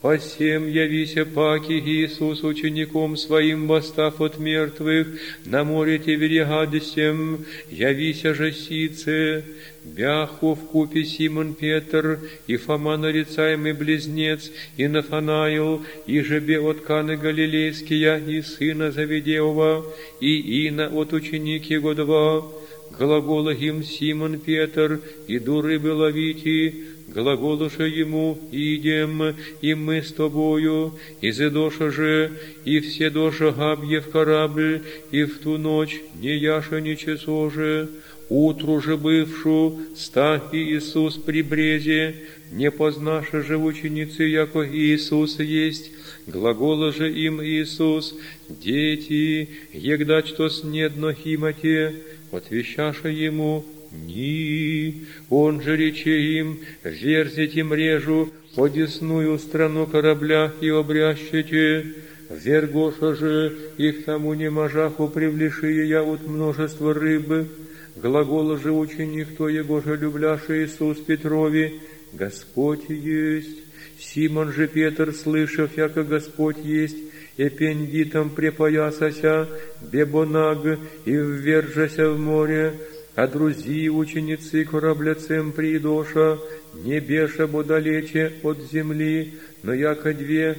Посем явися паки Иисус учеником своим восстав от мертвых, на море Теверегадисем, явися же сице, бяху в купе Симон Петр, и Фома нарицаемый близнец, и Нафанаил, и жебе от Каны Галилейския, и сына Завидеова, и Ина от ученик его два, глагола им Симон Петр, иду рыбы ловите, глаголуша ему, идем, и мы с тобою, и зедоша же, и все доша в корабль, и в ту ночь не яша ни часо же, утру же бывшу, ста Иисус при брезе, не познаша же ученицы, яко Иисус есть, глагола же им Иисус, дети, егда что снедно химате, отвещаша ему, ни, он же рече им, верзите мрежу, подесную страну корабля и обрящите, вергоша же и к тому неможаху привлешие я от множества рыбы, глагола же ученик то его же любляши Иисус Петрови, Господь есть. Симон же Петр, слышав, яко Господь есть, эпендитом препоясася, бебонаг, и ввержася в море, а друзі ученицы корабля цем придоша, не беша бо далече от земли, но яко две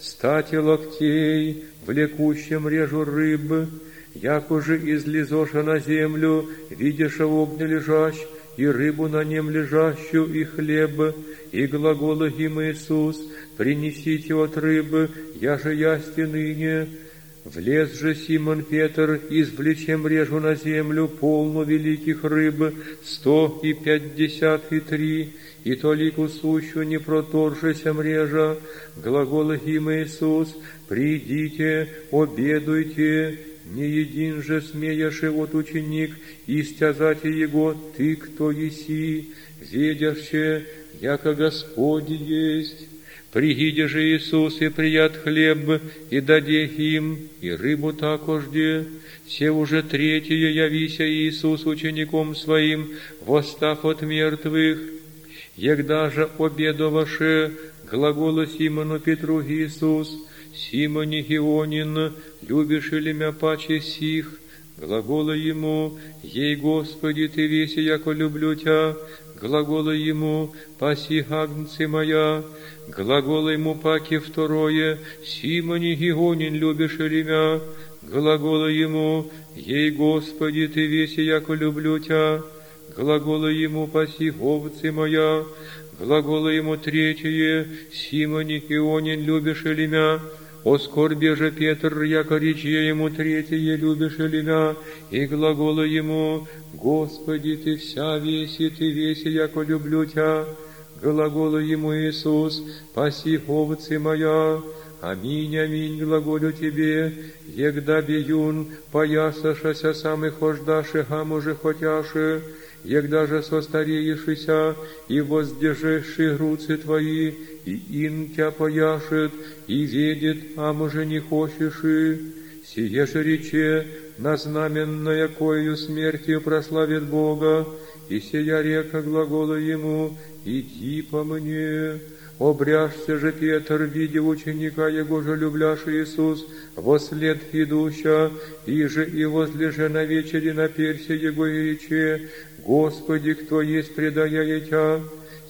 стати локтей, влекущем режу рыб, як уже излизоша на землю, видиша в огне лежащ, и рыбу на нем лежащую, и хлеб, и глагола им Иисус, принесите от рыбы, я же ясти ныне, Влез же Симон Петр, извлечем режу на землю полну великих рыб, сто и пятьдесят и три, и толику сущу не проторжися мрежа, глагол им Иисус, придите, обедуйте, не един же смеяши от ученик, истязати его, ты кто еси, ведяще, яко Господи есть. Пригиде же Иисус и прият хлеб, и даде им, и рыбу такожде. Все уже третье явися Иисус учеником своим, восстав от мертвых. Егда же обедоваше, глагола Симону Петру Иисус, Симоне Геонин, любишь ли мя паче сих, глагола ему, ей, Господи, ты веси, яко люблю тебя, глагола ему, паси агнцы моя, глагола ему паки второе, Симоне Гигонин любишь ли мя, глагола ему, ей, Господи, ты веси, яко люблю тебя, глагола ему, паси овцы моя, глагола ему третье, Симоне Гионин любишь ли мя, о скорбе же Петр, яко рече ему третье, любишь ли мя, и глагола ему, Господи, ты вся веси, ты веси, яко люблю тебя, глагола ему Иисус, паси овцы моя, Аминь, аминь, глаголю тебе, егда биюн, поясашася самых хождаши, гамуже хотяши, егда же состареешися, и воздержиши груцы твои, и ин тя пояшет, и ведет, а може не хочешь и. Сие же рече, на знаменное кою смертью прославит Бога, и сия река глагола ему, иди по мне. Обряжься же, Петр, видя ученика его же любляш Иисус, во след идуща, и же и возлеже на вечере на персе его и рече, Господи, кто есть предая тя,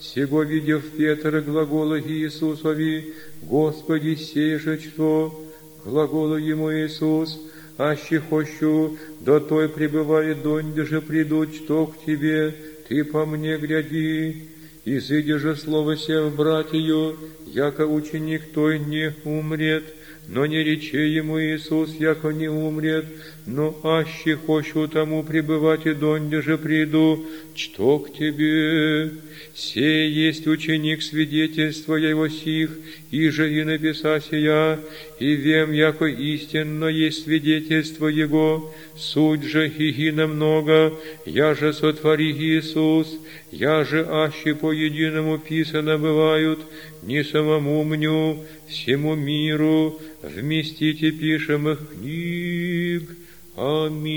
Сего видев Петр глагола Иисусови, Господи, сей же что, глагола ему Иисус, аще хочу, до той пребывает донде же приду, что к тебе, ты по мне гряди, изыди же слово се в братью, яко ученик той не умрет, но не рече ему Иисус, яко не умрет, но аще хочу тому пребывать и донде же приду, что к тебе. Сей есть ученик свидетельства его сих, и же и написа сия, и вем, яко истинно есть свидетельство его, суть же хихина много, я же сотвори Иисус, я же аще по единому писано бывают, не самому мню, всему миру, вместите пишемых книг. Аминь.